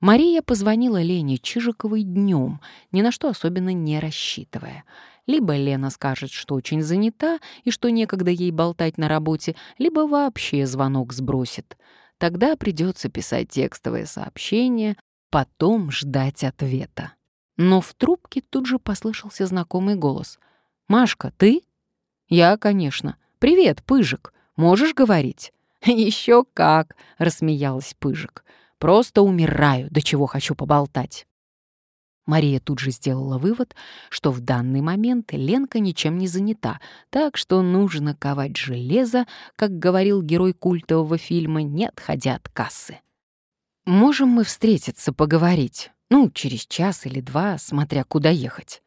Мария позвонила Лене Чижиковой днем, ни на что особенно не рассчитывая. Либо Лена скажет, что очень занята и что некогда ей болтать на работе, либо вообще звонок сбросит. Тогда придется писать текстовое сообщение, потом ждать ответа. Но в трубке тут же послышался знакомый голос. «Машка, ты?» «Я, конечно. Привет, Пыжик. Можешь говорить?» «Еще как!» — рассмеялась Пыжик. Просто умираю, до чего хочу поболтать». Мария тут же сделала вывод, что в данный момент Ленка ничем не занята, так что нужно ковать железо, как говорил герой культового фильма, не отходя от кассы. «Можем мы встретиться, поговорить? Ну, через час или два, смотря куда ехать.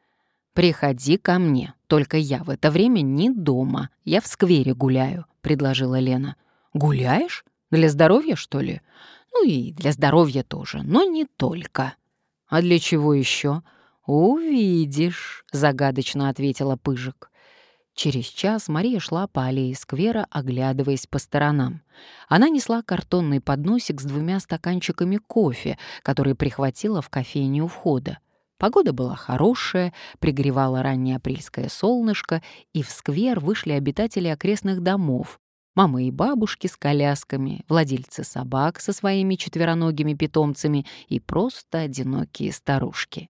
Приходи ко мне, только я в это время не дома, я в сквере гуляю», — предложила Лена. «Гуляешь? Для здоровья, что ли? Ну и для здоровья тоже, но не только. А для чего еще? Увидишь, загадочно ответила Пыжик. Через час Мария шла по аллее сквера, оглядываясь по сторонам. Она несла картонный подносик с двумя стаканчиками кофе, которые прихватила в кофейне у входа. Погода была хорошая, пригревало раннее апрельское солнышко, и в сквер вышли обитатели окрестных домов, Мамы и бабушки с колясками, владельцы собак со своими четвероногими питомцами и просто одинокие старушки.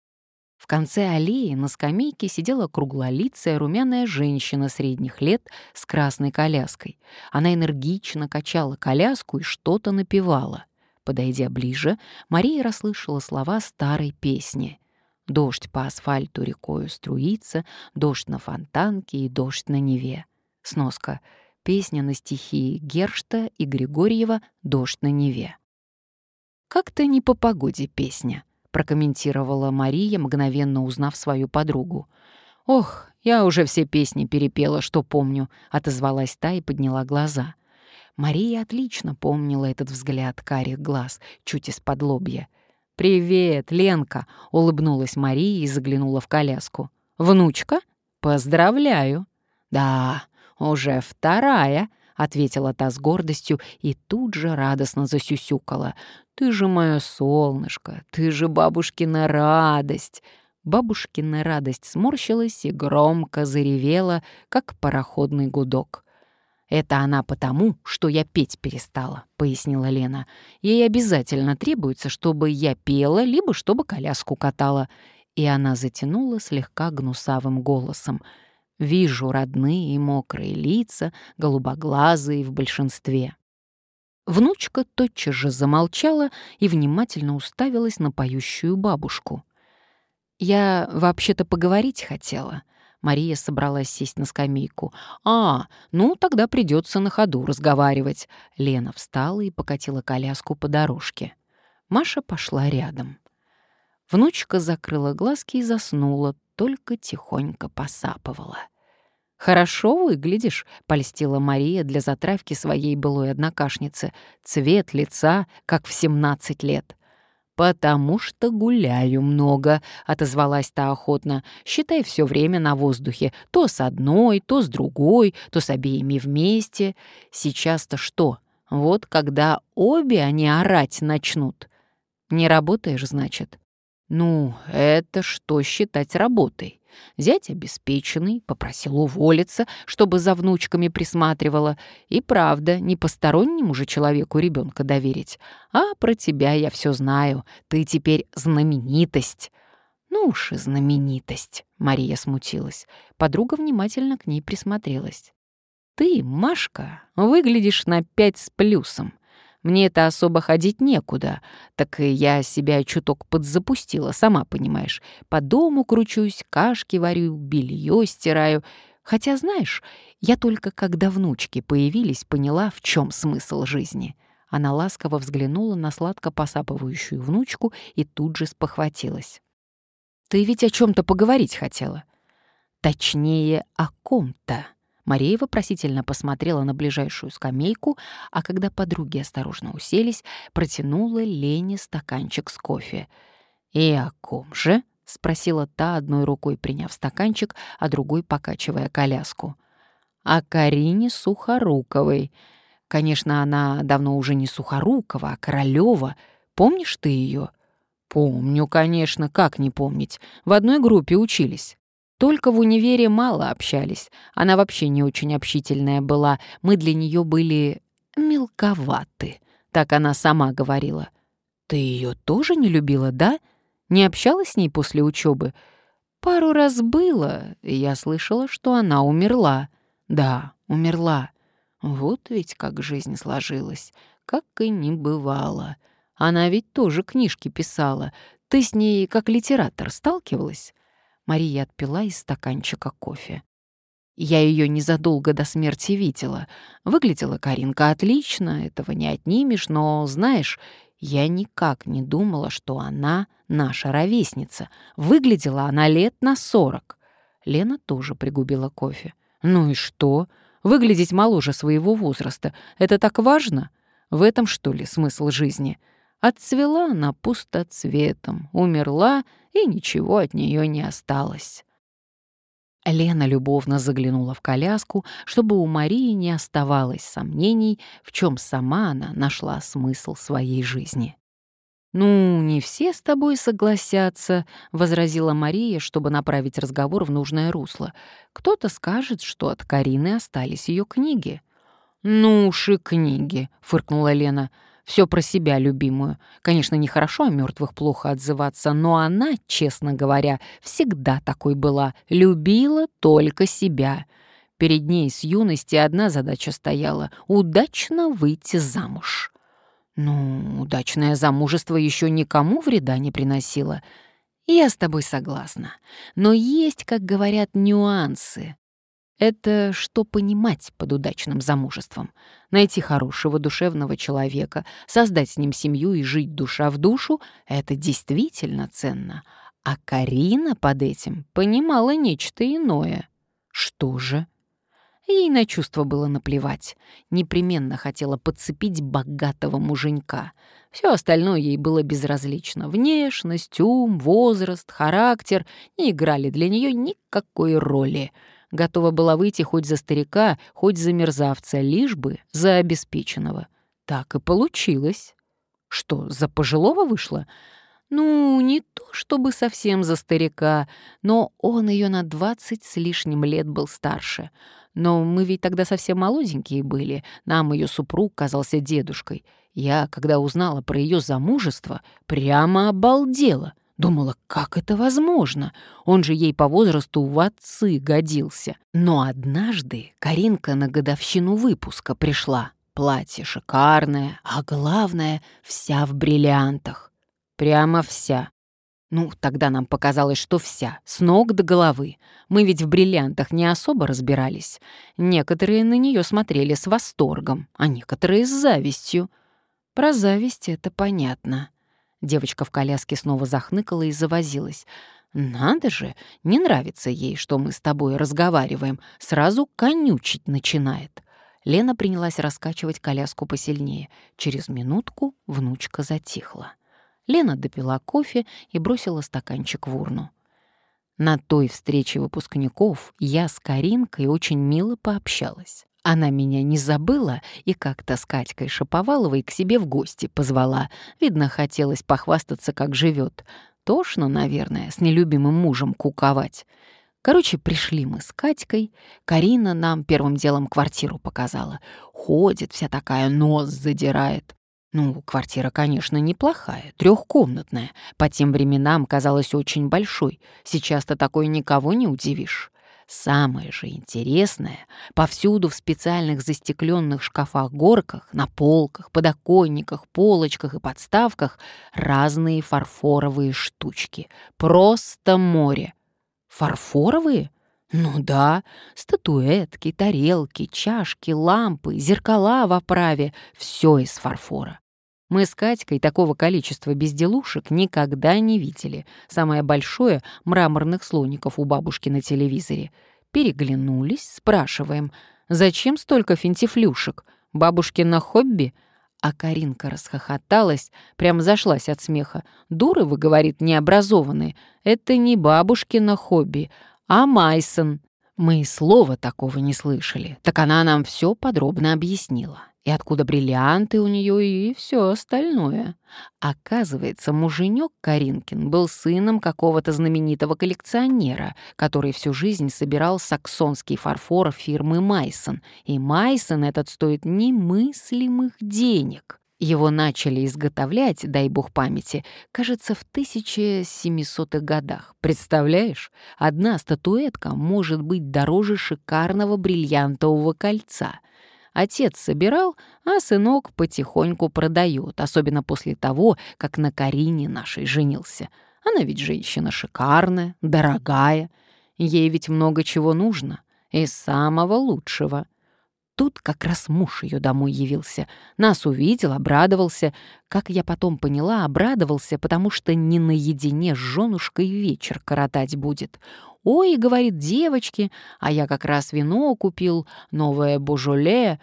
В конце аллеи на скамейке сидела круглолицая румяная женщина средних лет с красной коляской. Она энергично качала коляску и что-то напевала. Подойдя ближе, Мария расслышала слова старой песни. «Дождь по асфальту рекою струится, дождь на фонтанке и дождь на Неве». Сноска — Песня на стихи Гершта и Григорьева «Дождь на Неве». «Как-то не по погоде песня», — прокомментировала Мария, мгновенно узнав свою подругу. «Ох, я уже все песни перепела, что помню», — отозвалась та и подняла глаза. Мария отлично помнила этот взгляд карих глаз, чуть из-под лобья. «Привет, Ленка!» — улыбнулась Мария и заглянула в коляску. «Внучка? Поздравляю!» «Да, «Уже вторая», — ответила та с гордостью и тут же радостно засюсюкала. «Ты же мое солнышко, ты же бабушкина радость!» Бабушкина радость сморщилась и громко заревела, как пароходный гудок. «Это она потому, что я петь перестала», — пояснила Лена. «Ей обязательно требуется, чтобы я пела, либо чтобы коляску катала». И она затянула слегка гнусавым голосом — Вижу родные и мокрые лица, голубоглазые в большинстве. Внучка тотчас же замолчала и внимательно уставилась на поющую бабушку. «Я вообще-то поговорить хотела». Мария собралась сесть на скамейку. «А, ну тогда придется на ходу разговаривать». Лена встала и покатила коляску по дорожке. Маша пошла рядом. Внучка закрыла глазки и заснула, только тихонько посапывала. «Хорошо выглядишь», — польстила Мария для затравки своей былой однокашницы. «Цвет лица, как в семнадцать лет». «Потому что гуляю много», — отозвалась та охотно. «Считай все время на воздухе. То с одной, то с другой, то с обеими вместе. Сейчас-то что? Вот когда обе они орать начнут. Не работаешь, значит?» «Ну, это что считать работой? Зять обеспеченный, попросил уволиться, чтобы за внучками присматривала. И правда, не постороннему же человеку ребенка доверить. А про тебя я все знаю, ты теперь знаменитость». «Ну уж и знаменитость», — Мария смутилась. Подруга внимательно к ней присмотрелась. «Ты, Машка, выглядишь на пять с плюсом. Мне это особо ходить некуда, так я себя чуток подзапустила, сама понимаешь. По дому кручусь, кашки варю, белье стираю. Хотя, знаешь, я только когда внучки появились, поняла, в чем смысл жизни». Она ласково взглянула на сладко посапывающую внучку и тут же спохватилась. «Ты ведь о чем то поговорить хотела?» «Точнее, о ком-то», Мария вопросительно посмотрела на ближайшую скамейку, а когда подруги осторожно уселись, протянула Лене стаканчик с кофе. «И о ком же?» — спросила та, одной рукой приняв стаканчик, а другой покачивая коляску. «О Карине Сухоруковой. Конечно, она давно уже не Сухорукова, а Королева. Помнишь ты ее? «Помню, конечно, как не помнить. В одной группе учились. Только в универе мало общались. Она вообще не очень общительная была. Мы для нее были мелковаты. Так она сама говорила. Ты ее тоже не любила, да? Не общалась с ней после учебы? Пару раз было, и я слышала, что она умерла. Да, умерла. Вот ведь как жизнь сложилась, как и не бывало. Она ведь тоже книжки писала. Ты с ней как литератор сталкивалась?» Мария отпила из стаканчика кофе. Я ее незадолго до смерти видела. Выглядела Каринка отлично, этого не отнимешь, но, знаешь, я никак не думала, что она наша ровесница. Выглядела она лет на сорок. Лена тоже пригубила кофе. Ну и что? Выглядеть моложе своего возраста — это так важно? В этом, что ли, смысл жизни? Отцвела она пустоцветом, умерла, и ничего от нее не осталось. Лена любовно заглянула в коляску, чтобы у Марии не оставалось сомнений, в чем сама она нашла смысл своей жизни. «Ну, не все с тобой согласятся», — возразила Мария, чтобы направить разговор в нужное русло. «Кто-то скажет, что от Карины остались ее книги». «Ну уж и книги», — фыркнула Лена. Все про себя любимую. Конечно, нехорошо о мертвых плохо отзываться, но она, честно говоря, всегда такой была. Любила только себя. Перед ней с юности одна задача стояла — удачно выйти замуж. Ну, удачное замужество еще никому вреда не приносило. Я с тобой согласна. Но есть, как говорят, нюансы. Это что понимать под удачным замужеством? Найти хорошего душевного человека, создать с ним семью и жить душа в душу — это действительно ценно. А Карина под этим понимала нечто иное. Что же? Ей на чувство было наплевать. Непременно хотела подцепить богатого муженька. Все остальное ей было безразлично. Внешность, ум, возраст, характер не играли для нее никакой роли — готова была выйти хоть за старика, хоть за мерзавца, лишь бы за обеспеченного. Так и получилось. Что, за пожилого вышло? Ну, не то чтобы совсем за старика, но он ее на двадцать с лишним лет был старше. Но мы ведь тогда совсем молоденькие были, нам ее супруг казался дедушкой. Я, когда узнала про ее замужество, прямо обалдела — Думала, как это возможно? Он же ей по возрасту в отцы годился. Но однажды Каринка на годовщину выпуска пришла. Платье шикарное, а главное, вся в бриллиантах. Прямо вся. Ну, тогда нам показалось, что вся, с ног до головы. Мы ведь в бриллиантах не особо разбирались. Некоторые на нее смотрели с восторгом, а некоторые с завистью. Про зависть это понятно. Девочка в коляске снова захныкала и завозилась. «Надо же, не нравится ей, что мы с тобой разговариваем. Сразу конючить начинает». Лена принялась раскачивать коляску посильнее. Через минутку внучка затихла. Лена допила кофе и бросила стаканчик в урну. На той встрече выпускников я с Каринкой очень мило пообщалась. Она меня не забыла и как-то с Катькой Шаповаловой к себе в гости позвала. Видно, хотелось похвастаться, как живет. Тошно, наверное, с нелюбимым мужем куковать. Короче, пришли мы с Катькой. Карина нам первым делом квартиру показала. Ходит вся такая, нос задирает. Ну, квартира, конечно, неплохая, трехкомнатная. По тем временам казалась очень большой. Сейчас-то такой никого не удивишь. Самое же интересное, повсюду в специальных застекленных шкафах-горках, на полках, подоконниках, полочках и подставках разные фарфоровые штучки. Просто море. Фарфоровые? Ну да, статуэтки, тарелки, чашки, лампы, зеркала в оправе — все из фарфора. Мы с Катькой такого количества безделушек никогда не видели. Самое большое — мраморных слоников у бабушки на телевизоре. Переглянулись, спрашиваем, зачем столько финтифлюшек? Бабушкино хобби? А Каринка расхохоталась, прям зашлась от смеха. «Дуры, вы, — говорит, — необразованные. Это не бабушкино хобби, а Майсон». Мы и слова такого не слышали. Так она нам все подробно объяснила. И откуда бриллианты у нее и все остальное. Оказывается, муженек Каринкин был сыном какого-то знаменитого коллекционера, который всю жизнь собирал саксонский фарфор фирмы Майсон, и Майсон этот стоит немыслимых денег. Его начали изготовлять, дай бог памяти, кажется, в 1700-х годах. Представляешь, одна статуэтка может быть дороже шикарного бриллиантового кольца. Отец собирал, а сынок потихоньку продает, особенно после того, как на Карине нашей женился. Она ведь женщина шикарная, дорогая. Ей ведь много чего нужно, и самого лучшего — Тут как раз муж ее домой явился. Нас увидел, обрадовался. Как я потом поняла, обрадовался, потому что не наедине с женушкой вечер коротать будет. «Ой, — говорит, — девочки, а я как раз вино купил, новое Божоле.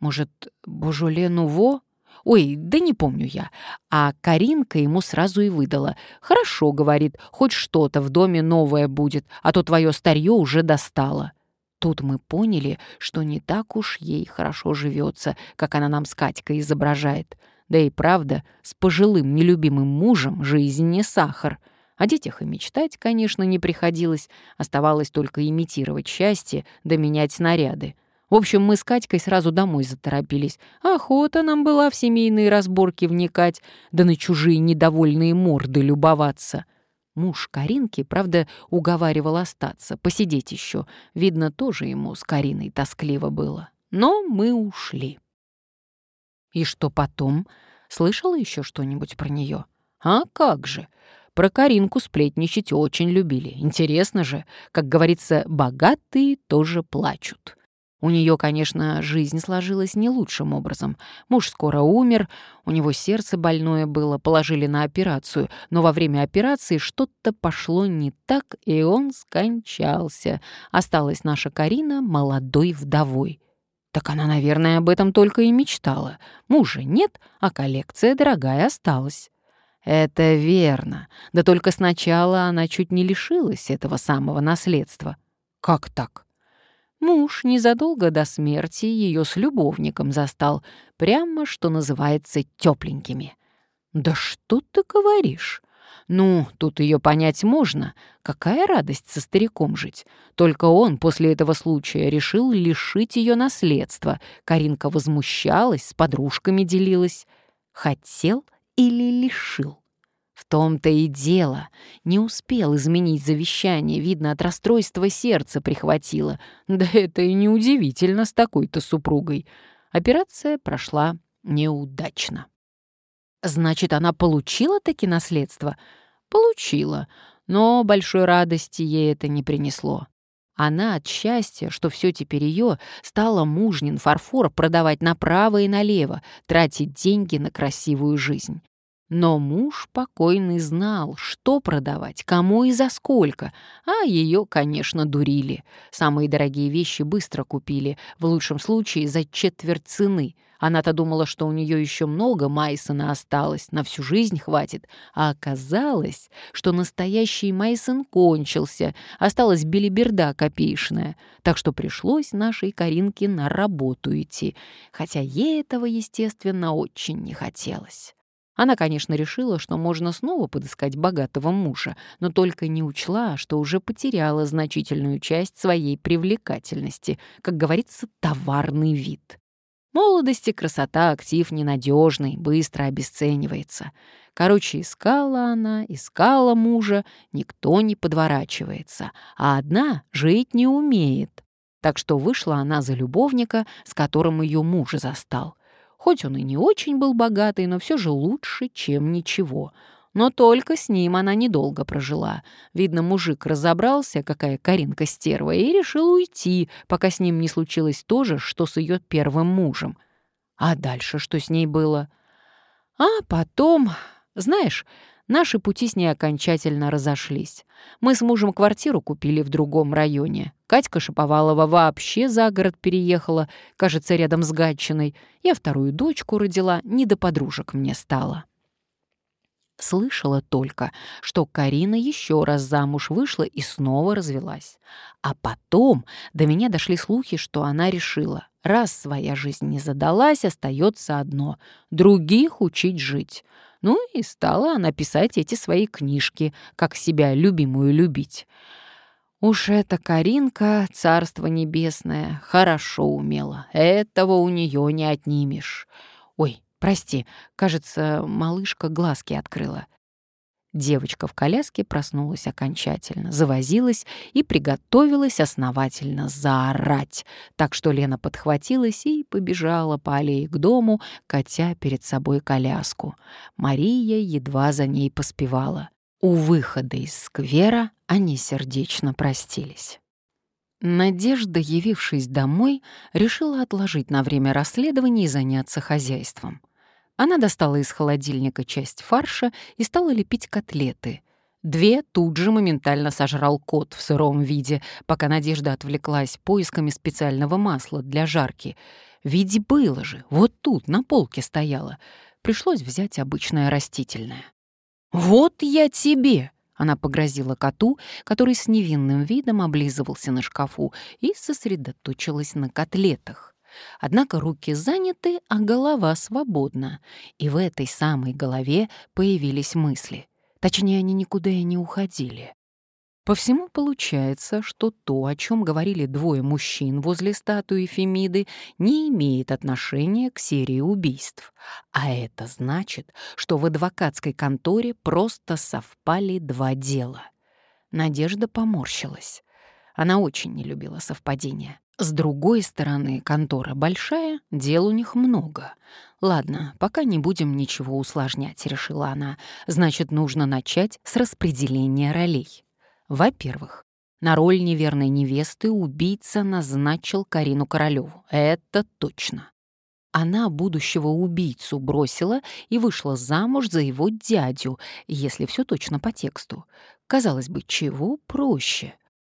Может, Божоле Нуво?» Ой, да не помню я. А Каринка ему сразу и выдала. «Хорошо, — говорит, — хоть что-то в доме новое будет, а то твое старье уже достало». Тут мы поняли, что не так уж ей хорошо живется, как она нам с Катькой изображает. Да и правда, с пожилым нелюбимым мужем жизнь не сахар. О детях и мечтать, конечно, не приходилось. Оставалось только имитировать счастье да менять снаряды. В общем, мы с Катькой сразу домой заторопились. Охота нам была в семейные разборки вникать, да на чужие недовольные морды любоваться. Муж Каринки, правда, уговаривал остаться, посидеть еще. Видно, тоже ему с Кариной тоскливо было. Но мы ушли. И что потом? Слышала еще что-нибудь про нее? А как же? Про Каринку сплетничать очень любили. Интересно же, как говорится, богатые тоже плачут. У нее, конечно, жизнь сложилась не лучшим образом. Муж скоро умер, у него сердце больное было, положили на операцию, но во время операции что-то пошло не так, и он скончался. Осталась наша Карина молодой вдовой. Так она, наверное, об этом только и мечтала. Мужа нет, а коллекция дорогая осталась. Это верно. Да только сначала она чуть не лишилась этого самого наследства. Как так? Муж незадолго до смерти ее с любовником застал, прямо, что называется, тепленькими. «Да что ты говоришь?» Ну, тут ее понять можно. Какая радость со стариком жить. Только он после этого случая решил лишить ее наследства. Каринка возмущалась, с подружками делилась. Хотел или лишил? В том-то и дело. Не успел изменить завещание, видно, от расстройства сердца прихватило. Да это и неудивительно с такой-то супругой. Операция прошла неудачно. Значит, она получила таки наследство? Получила, но большой радости ей это не принесло. Она от счастья, что все теперь ее, стала мужнин фарфор продавать направо и налево, тратить деньги на красивую жизнь. Но муж покойный знал, что продавать, кому и за сколько, а ее, конечно, дурили. Самые дорогие вещи быстро купили, в лучшем случае за четверть цены. Она-то думала, что у нее еще много Майсона осталось, на всю жизнь хватит. А оказалось, что настоящий Майсон кончился, осталась белиберда копеечная. Так что пришлось нашей Каринке на работу идти, хотя ей этого, естественно, очень не хотелось. Она, конечно, решила, что можно снова подыскать богатого мужа, но только не учла, что уже потеряла значительную часть своей привлекательности, как говорится, товарный вид. Молодости красота актив ненадежный, быстро обесценивается. Короче, искала она, искала мужа, никто не подворачивается, а одна жить не умеет. Так что вышла она за любовника, с которым ее муж застал. Хоть он и не очень был богатый, но все же лучше, чем ничего. Но только с ним она недолго прожила. Видно, мужик разобрался, какая Каринка стерва, и решил уйти, пока с ним не случилось то же, что с ее первым мужем. А дальше что с ней было? А потом... Знаешь, Наши пути с ней окончательно разошлись. Мы с мужем квартиру купили в другом районе. Катька Шаповалова вообще за город переехала, кажется, рядом с Гатчиной. Я вторую дочку родила, не до подружек мне стало. Слышала только, что Карина еще раз замуж вышла и снова развелась. А потом до меня дошли слухи, что она решила Раз своя жизнь не задалась, остается одно — других учить жить. Ну и стала она писать эти свои книжки, как себя любимую любить. Уж эта Каринка, царство небесное, хорошо умела. Этого у нее не отнимешь. Прости, кажется, малышка глазки открыла. Девочка в коляске проснулась окончательно, завозилась и приготовилась основательно заорать, так что Лена подхватилась и побежала по аллее к дому, катя перед собой коляску. Мария едва за ней поспевала. У выхода из сквера они сердечно простились. Надежда, явившись домой, решила отложить на время расследования и заняться хозяйством. Она достала из холодильника часть фарша и стала лепить котлеты. Две тут же моментально сожрал кот в сыром виде, пока Надежда отвлеклась поисками специального масла для жарки. Ведь было же, вот тут, на полке стояло. Пришлось взять обычное растительное. «Вот я тебе!» Она погрозила коту, который с невинным видом облизывался на шкафу, и сосредоточилась на котлетах. Однако руки заняты, а голова свободна. И в этой самой голове появились мысли. Точнее, они никуда и не уходили. По всему получается, что то, о чем говорили двое мужчин возле статуи Фемиды, не имеет отношения к серии убийств. А это значит, что в адвокатской конторе просто совпали два дела. Надежда поморщилась. Она очень не любила совпадения. С другой стороны, контора большая, дел у них много. Ладно, пока не будем ничего усложнять, решила она. Значит, нужно начать с распределения ролей. Во-первых, на роль неверной невесты убийца назначил Карину Королеву. Это точно. Она будущего убийцу бросила и вышла замуж за его дядю, если все точно по тексту. Казалось бы, чего проще?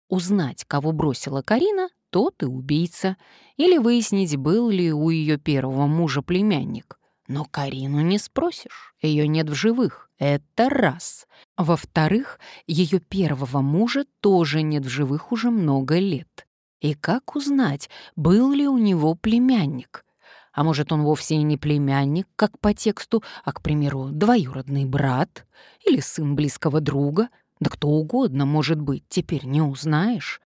Узнать, кого бросила Карина, тот и убийца, или выяснить, был ли у ее первого мужа племянник. Но Карину не спросишь, ее нет в живых. Это раз. Во-вторых, ее первого мужа тоже нет в живых уже много лет. И как узнать, был ли у него племянник? А может, он вовсе и не племянник, как по тексту, а, к примеру, двоюродный брат или сын близкого друга? Да кто угодно может быть, теперь не узнаешь.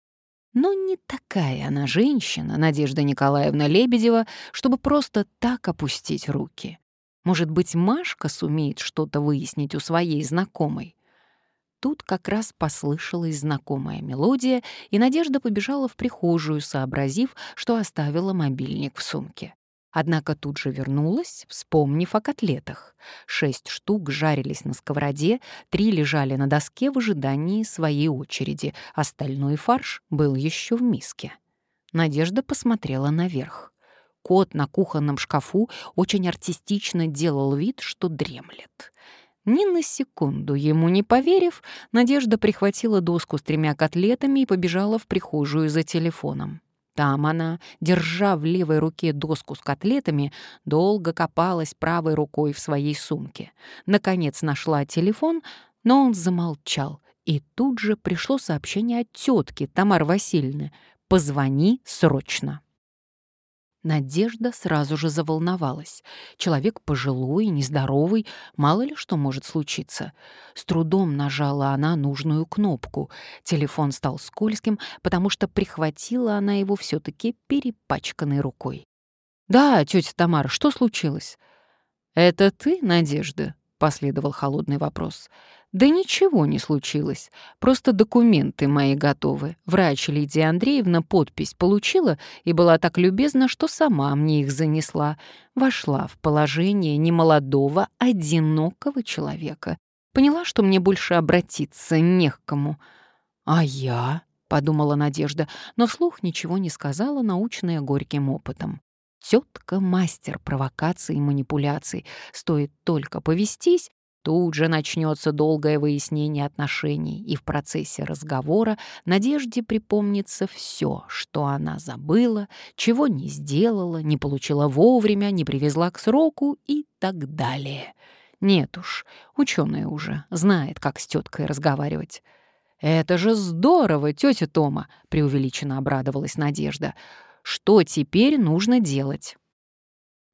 Но не такая она женщина, Надежда Николаевна Лебедева, чтобы просто так опустить руки. Может быть, Машка сумеет что-то выяснить у своей знакомой. Тут как раз послышалась знакомая мелодия, и Надежда побежала в прихожую, сообразив, что оставила мобильник в сумке. Однако тут же вернулась, вспомнив о котлетах. Шесть штук жарились на сковороде, три лежали на доске в ожидании своей очереди, остальной фарш был еще в миске. Надежда посмотрела наверх. Кот на кухонном шкафу очень артистично делал вид, что дремлет. Ни на секунду ему не поверив, Надежда прихватила доску с тремя котлетами и побежала в прихожую за телефоном. Там она, держа в левой руке доску с котлетами, долго копалась правой рукой в своей сумке. Наконец нашла телефон, но он замолчал, и тут же пришло сообщение от тетки Тамары Васильевны «Позвони срочно». Надежда сразу же заволновалась. Человек пожилой, нездоровый, мало ли что может случиться. С трудом нажала она нужную кнопку. Телефон стал скользким, потому что прихватила она его все-таки перепачканной рукой. «Да, тетя Тамара, что случилось?» «Это ты, Надежда?» — последовал холодный вопрос. Да ничего не случилось. Просто документы мои готовы. Врач Лидия Андреевна подпись получила и была так любезна, что сама мне их занесла. Вошла в положение немолодого, одинокого человека. Поняла, что мне больше обратиться не к кому. «А я?» — подумала Надежда, но вслух ничего не сказала, научная горьким опытом. Тетка — мастер провокаций и манипуляций. Стоит только повестись, Тут же начнется долгое выяснение отношений, и в процессе разговора Надежде припомнится все, что она забыла, чего не сделала, не получила вовремя, не привезла к сроку и так далее. Нет уж, ученая уже знает, как с теткой разговаривать. «Это же здорово, тетя Тома!» — преувеличенно обрадовалась Надежда. Что теперь нужно делать?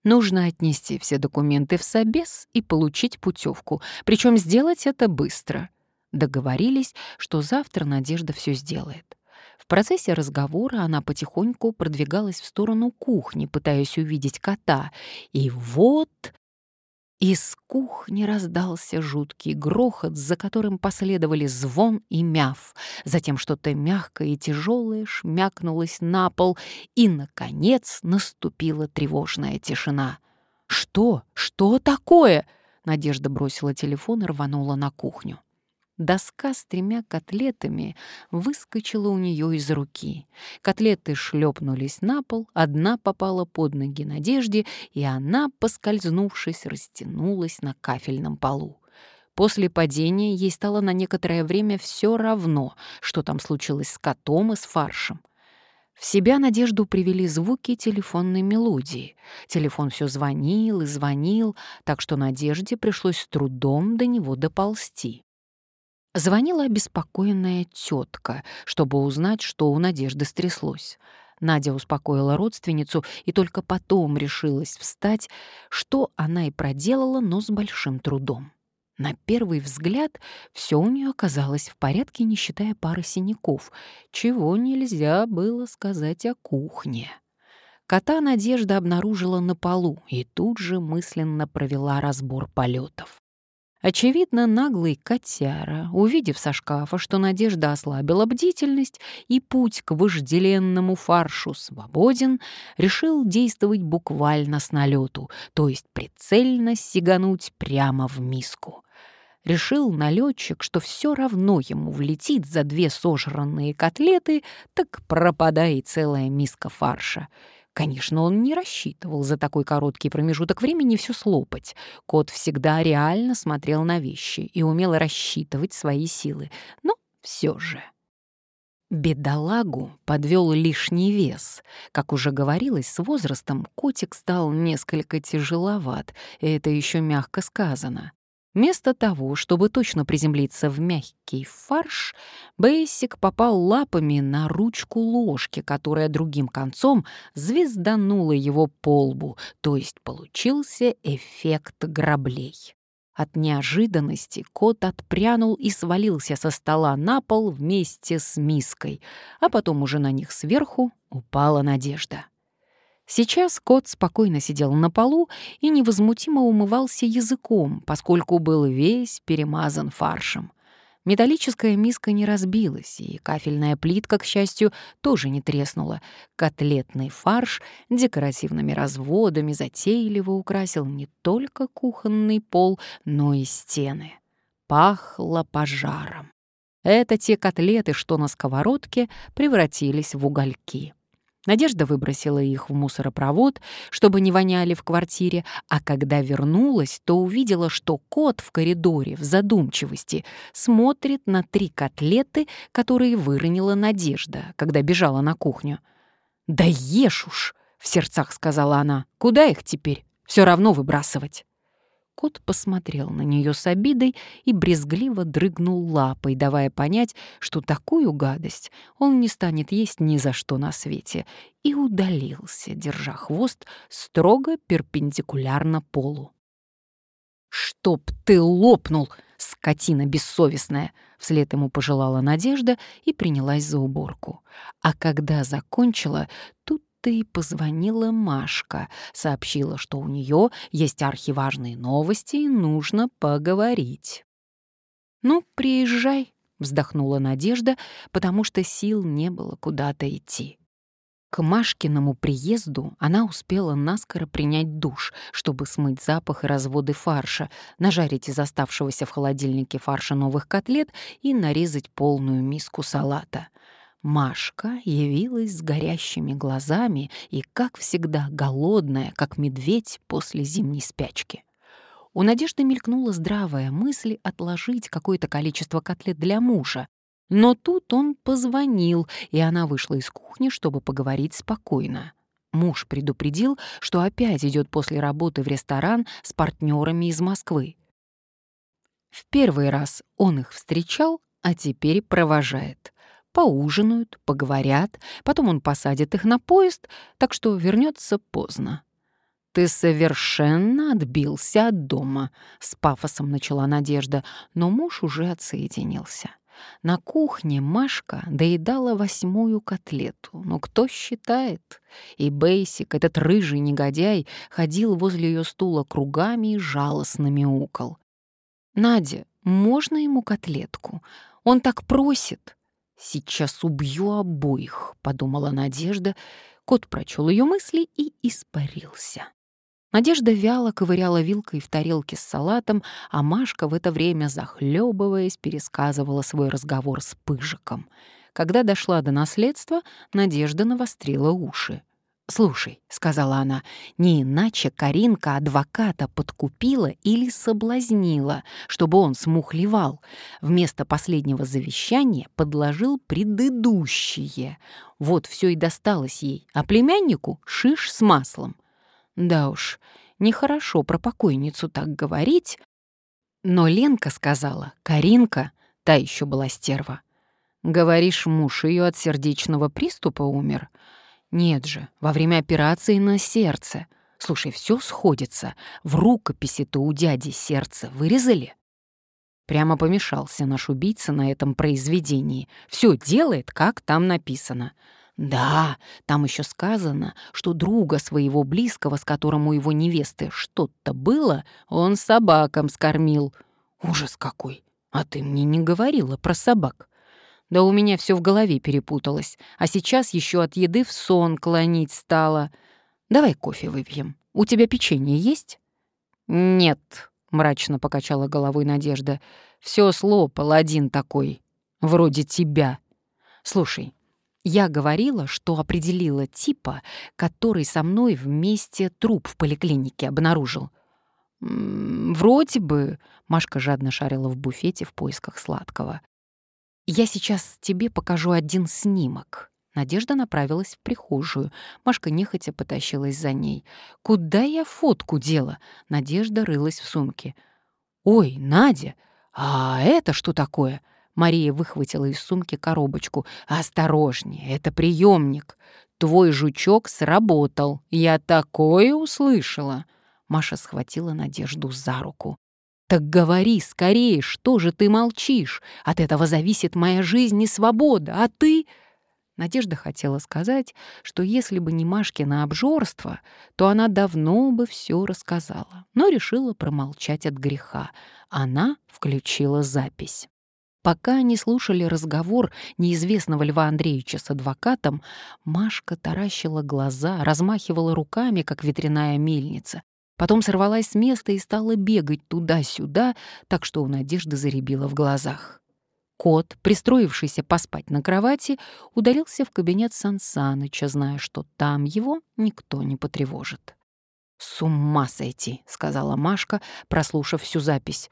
Нужно отнести все документы в собес и получить путевку, причем сделать это быстро. Договорились, что завтра Надежда все сделает. В процессе разговора она потихоньку продвигалась в сторону кухни, пытаясь увидеть кота. И вот из кухни раздался жуткий грохот, за которым последовали звон и мяв. Затем что-то мягкое и тяжелое шмякнулось на пол, и, наконец, наступила тревожная тишина. «Что? Что такое?» Надежда бросила телефон и рванула на кухню. Доска с тремя котлетами выскочила у нее из руки. Котлеты шлепнулись на пол, одна попала под ноги Надежде, и она, поскользнувшись, растянулась на кафельном полу. После падения ей стало на некоторое время все равно, что там случилось с котом и с фаршем. В себя Надежду привели звуки телефонной мелодии. Телефон все звонил и звонил, так что Надежде пришлось с трудом до него доползти. Звонила обеспокоенная тетка, чтобы узнать, что у Надежды стряслось. Надя успокоила родственницу и только потом решилась встать, что она и проделала, но с большим трудом. На первый взгляд все у нее оказалось в порядке, не считая пары синяков, чего нельзя было сказать о кухне. Кота Надежда обнаружила на полу и тут же мысленно провела разбор полетов. Очевидно, наглый котяра, увидев со шкафа, что Надежда ослабила бдительность и путь к вожделенному фаршу свободен, решил действовать буквально с налету, то есть прицельно сигануть прямо в миску. Решил налетчик, что все равно ему влетит за две сожранные котлеты, так пропадает целая миска фарша — Конечно, он не рассчитывал за такой короткий промежуток времени все слопать. Кот всегда реально смотрел на вещи и умел рассчитывать свои силы. Но все же... Бедолагу подвел лишний вес. Как уже говорилось, с возрастом котик стал несколько тяжеловат, и это еще мягко сказано. Вместо того, чтобы точно приземлиться в мягкий фарш, Бейсик попал лапами на ручку ложки, которая другим концом звезданула его по лбу, то есть получился эффект граблей. От неожиданности кот отпрянул и свалился со стола на пол вместе с миской, а потом уже на них сверху упала надежда. Сейчас кот спокойно сидел на полу и невозмутимо умывался языком, поскольку был весь перемазан фаршем. Металлическая миска не разбилась, и кафельная плитка, к счастью, тоже не треснула. Котлетный фарш декоративными разводами затейливо украсил не только кухонный пол, но и стены. Пахло пожаром. Это те котлеты, что на сковородке превратились в угольки. Надежда выбросила их в мусоропровод, чтобы не воняли в квартире, а когда вернулась, то увидела, что кот в коридоре в задумчивости смотрит на три котлеты, которые выронила Надежда, когда бежала на кухню. «Да ешь уж!» — в сердцах сказала она. «Куда их теперь? Все равно выбрасывать». Кот посмотрел на нее с обидой и брезгливо дрыгнул лапой, давая понять, что такую гадость он не станет есть ни за что на свете, и удалился, держа хвост строго перпендикулярно полу. «Чтоб ты лопнул, скотина бессовестная!» Вслед ему пожелала Надежда и принялась за уборку. А когда закончила, тут и позвонила Машка, сообщила, что у нее есть архиважные новости и нужно поговорить. «Ну, приезжай», — вздохнула Надежда, потому что сил не было куда-то идти. К Машкиному приезду она успела наскоро принять душ, чтобы смыть запах и разводы фарша, нажарить из оставшегося в холодильнике фарша новых котлет и нарезать полную миску салата — Машка явилась с горящими глазами и, как всегда, голодная, как медведь после зимней спячки. У Надежды мелькнула здравая мысль отложить какое-то количество котлет для мужа. Но тут он позвонил, и она вышла из кухни, чтобы поговорить спокойно. Муж предупредил, что опять идет после работы в ресторан с партнерами из Москвы. В первый раз он их встречал, а теперь провожает. Поужинают, поговорят, потом он посадит их на поезд, так что вернется поздно. «Ты совершенно отбился от дома», — с пафосом начала Надежда, но муж уже отсоединился. На кухне Машка доедала восьмую котлету. Но кто считает? И Бейсик, этот рыжий негодяй, ходил возле ее стула кругами и жалостно мяукал. «Надя, можно ему котлетку? Он так просит!» «Сейчас убью обоих», — подумала Надежда. Кот прочел ее мысли и испарился. Надежда вяло ковыряла вилкой в тарелке с салатом, а Машка в это время, захлебываясь, пересказывала свой разговор с Пыжиком. Когда дошла до наследства, Надежда навострила уши. «Слушай», — сказала она, — «не иначе Каринка адвоката подкупила или соблазнила, чтобы он смухлевал. Вместо последнего завещания подложил предыдущее. Вот все и досталось ей, а племяннику — шиш с маслом. Да уж, нехорошо про покойницу так говорить. Но Ленка сказала, Каринка, та еще была стерва. Говоришь, муж ее от сердечного приступа умер? Нет же, во время операции на сердце. Слушай, все сходится. В рукописи-то у дяди сердце вырезали. Прямо помешался наш убийца на этом произведении. Все делает, как там написано. Да, там еще сказано, что друга своего близкого, с которым у его невесты что-то было, он собакам скормил. Ужас какой! А ты мне не говорила про собак. Да у меня все в голове перепуталось, а сейчас еще от еды в сон клонить стало. Давай кофе выпьем. У тебя печенье есть? Нет, мрачно покачала головой Надежда. Все слопал один такой, вроде тебя. Слушай, я говорила, что определила типа, который со мной вместе труп в поликлинике обнаружил. «Вроде бы...» — Машка жадно шарила в буфете в поисках сладкого. «Я сейчас тебе покажу один снимок». Надежда направилась в прихожую. Машка нехотя потащилась за ней. «Куда я фотку дела?» Надежда рылась в сумке. «Ой, Надя, а это что такое?» Мария выхватила из сумки коробочку. «Осторожнее, это приемник. Твой жучок сработал. Я такое услышала». Маша схватила Надежду за руку. «Так говори скорее, что же ты молчишь? От этого зависит моя жизнь и свобода, а ты...» Надежда хотела сказать, что если бы не Машкина обжорство, то она давно бы все рассказала, но решила промолчать от греха. Она включила запись. Пока они слушали разговор неизвестного Льва Андреевича с адвокатом, Машка таращила глаза, размахивала руками, как ветряная мельница. Потом сорвалась с места и стала бегать туда-сюда, так что у Надежды заребило в глазах. Кот, пристроившийся поспать на кровати, удалился в кабинет Сансаныча, зная, что там его никто не потревожит. «С ума сойти», — сказала Машка, прослушав всю запись.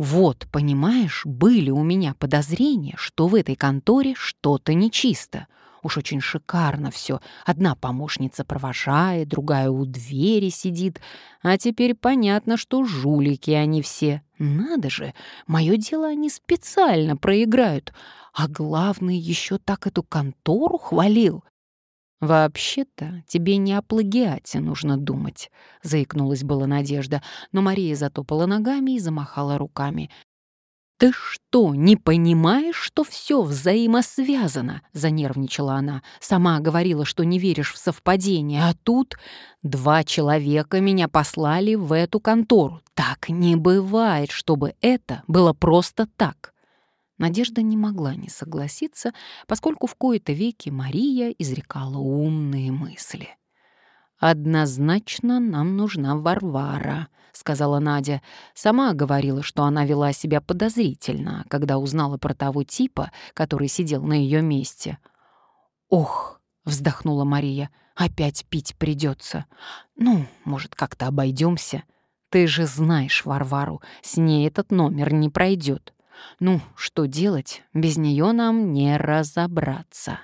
Вот, понимаешь, были у меня подозрения, что в этой конторе что-то нечисто. Уж очень шикарно все. Одна помощница провожает, другая у двери сидит. А теперь понятно, что жулики они все. Надо же, мое дело они специально проиграют. А главный еще так эту контору хвалил. «Вообще-то тебе не о плагиате нужно думать», — заикнулась была Надежда, но Мария затопала ногами и замахала руками. «Ты что, не понимаешь, что все взаимосвязано?» — занервничала она. «Сама говорила, что не веришь в совпадение, а тут два человека меня послали в эту контору. Так не бывает, чтобы это было просто так». Надежда не могла не согласиться, поскольку в кои-то веки Мария изрекала умные мысли. «Однозначно нам нужна Варвара», — сказала Надя. Сама говорила, что она вела себя подозрительно, когда узнала про того типа, который сидел на ее месте. «Ох», — вздохнула Мария, — «опять пить придется. Ну, может, как-то обойдемся. Ты же знаешь Варвару, с ней этот номер не пройдет. Ну, что делать? Без нее нам не разобраться.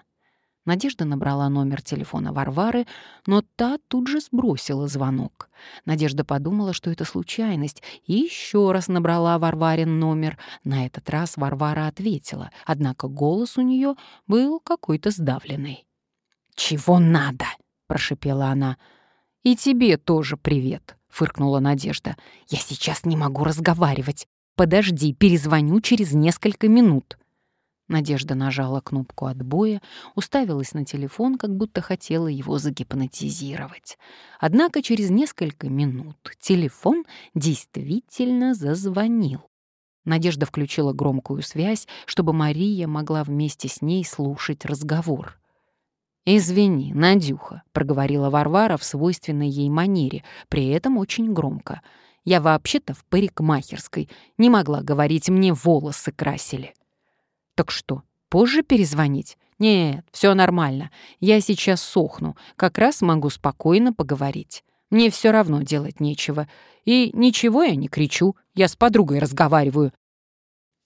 Надежда набрала номер телефона Варвары, но та тут же сбросила звонок. Надежда подумала, что это случайность, и еще раз набрала Варварин номер. На этот раз Варвара ответила, однако голос у нее был какой-то сдавленный. «Чего надо?» — прошипела она. «И тебе тоже привет», — фыркнула Надежда. «Я сейчас не могу разговаривать. Подожди, перезвоню через несколько минут». Надежда нажала кнопку отбоя, уставилась на телефон, как будто хотела его загипнотизировать. Однако через несколько минут телефон действительно зазвонил. Надежда включила громкую связь, чтобы Мария могла вместе с ней слушать разговор. «Извини, Надюха», — проговорила Варвара в свойственной ей манере, при этом очень громко. «Я вообще-то в парикмахерской, не могла говорить, мне волосы красили». «Так что, позже перезвонить?» «Нет, все нормально. Я сейчас сохну. Как раз могу спокойно поговорить. Мне все равно делать нечего. И ничего я не кричу. Я с подругой разговариваю.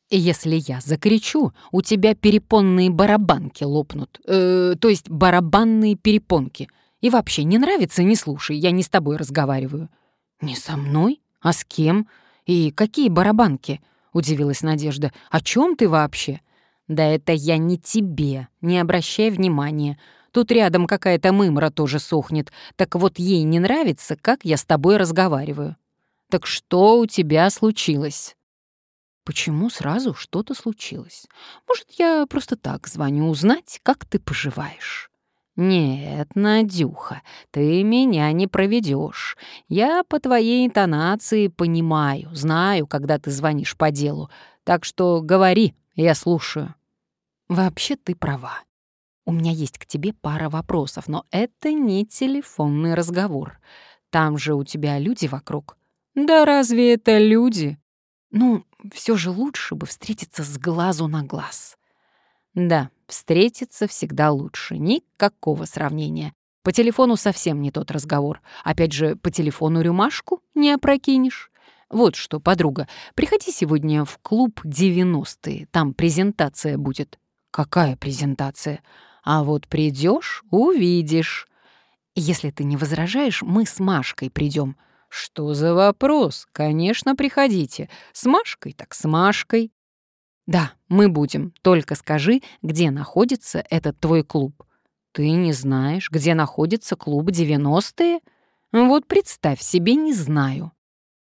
Если я закричу, у тебя перепонные барабанки лопнут. Э, то есть барабанные перепонки. И вообще, не нравится — не слушай. Я не с тобой разговариваю». «Не со мной? А с кем? И какие барабанки?» — удивилась Надежда. «О чем ты вообще?» «Да это я не тебе, не обращай внимания. Тут рядом какая-то мымра тоже сохнет. Так вот ей не нравится, как я с тобой разговариваю». «Так что у тебя случилось?» «Почему сразу что-то случилось? Может, я просто так звоню узнать, как ты поживаешь?» «Нет, Надюха, ты меня не проведешь. Я по твоей интонации понимаю, знаю, когда ты звонишь по делу. Так что говори, я слушаю». Вообще ты права. У меня есть к тебе пара вопросов, но это не телефонный разговор. Там же у тебя люди вокруг. Да разве это люди? Ну, все же лучше бы встретиться с глазу на глаз. Да, встретиться всегда лучше. Никакого сравнения. По телефону совсем не тот разговор. Опять же, по телефону рюмашку не опрокинешь. Вот что, подруга, приходи сегодня в клуб «90-е», там презентация будет. Какая презентация? А вот придешь, увидишь. Если ты не возражаешь, мы с Машкой придем. Что за вопрос? Конечно, приходите. С Машкой так с Машкой. Да, мы будем. Только скажи, где находится этот твой клуб. Ты не знаешь, где находится клуб «Девяностые»? Вот представь себе, не знаю.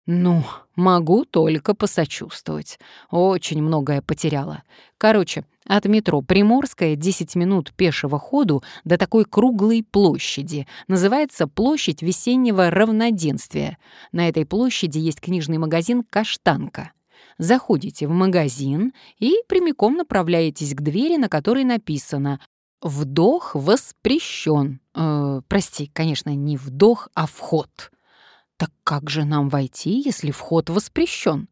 Ну, могу только посочувствовать. Очень многое потеряла. Короче, от метро Приморская 10 минут пешего ходу до такой круглой площади. Называется площадь весеннего равноденствия. На этой площади есть книжный магазин «Каштанка». Заходите в магазин и прямиком направляетесь к двери, на которой написано «Вдох воспрещен». Э, прости, конечно, не вдох, а вход. Так как же нам войти, если вход воспрещен?